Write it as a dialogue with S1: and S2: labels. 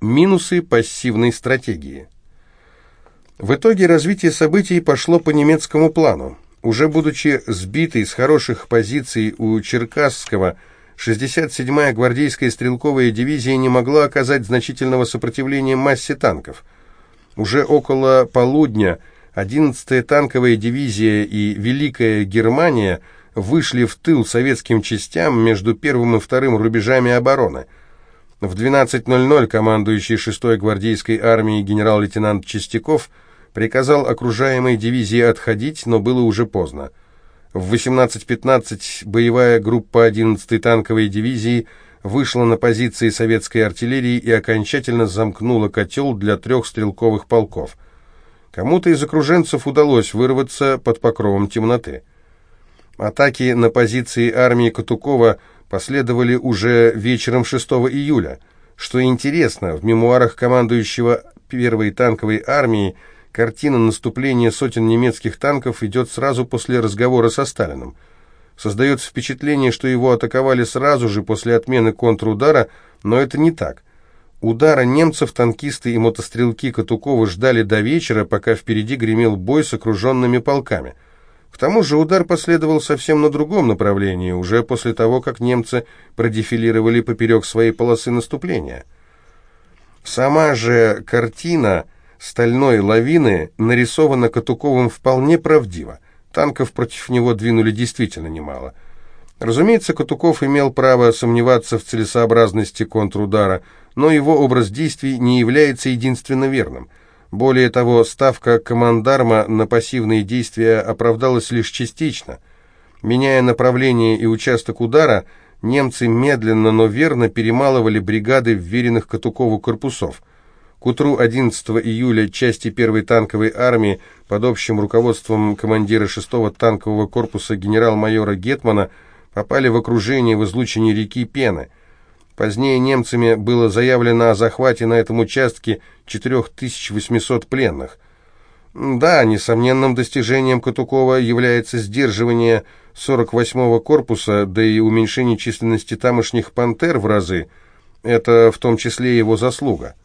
S1: Минусы пассивной стратегии. В итоге развитие событий пошло по немецкому плану. Уже будучи сбитой с хороших позиций у Черкасского, 67-я гвардейская стрелковая дивизия не могла оказать значительного сопротивления массе танков. Уже около полудня 11-я танковая дивизия и Великая Германия вышли в тыл советским частям между первым и вторым рубежами обороны – в 12.00 командующий 6-й гвардейской армией генерал-лейтенант Чистяков приказал окружаемой дивизии отходить, но было уже поздно. В 18.15 боевая группа 11-й танковой дивизии вышла на позиции советской артиллерии и окончательно замкнула котел для трех стрелковых полков. Кому-то из окруженцев удалось вырваться под покровом темноты. Атаки на позиции армии Катукова – последовали уже вечером 6 июля. Что интересно, в мемуарах командующего первой танковой армии картина наступления сотен немецких танков идет сразу после разговора со Сталиным. Создается впечатление, что его атаковали сразу же после отмены контрудара, но это не так. Удара немцев танкисты и мотострелки Катукова ждали до вечера, пока впереди гремел бой с окруженными полками – к тому же удар последовал совсем на другом направлении, уже после того, как немцы продефилировали поперек своей полосы наступления. Сама же картина стальной лавины нарисована Катуковым вполне правдиво. Танков против него двинули действительно немало. Разумеется, Катуков имел право сомневаться в целесообразности контрудара, но его образ действий не является единственно верным – более того, ставка командарма на пассивные действия оправдалась лишь частично. Меняя направление и участок удара, немцы медленно, но верно перемалывали бригады вверенных Катукову корпусов. К утру 11 июля части 1-й танковой армии под общим руководством командира 6-го танкового корпуса генерал-майора Гетмана попали в окружение в излучине реки Пены – Позднее немцами было заявлено о захвате на этом участке 4800 пленных. Да, несомненным достижением Катукова является сдерживание 48-го корпуса, да и уменьшение численности тамошних «пантер» в разы. Это в том числе его заслуга.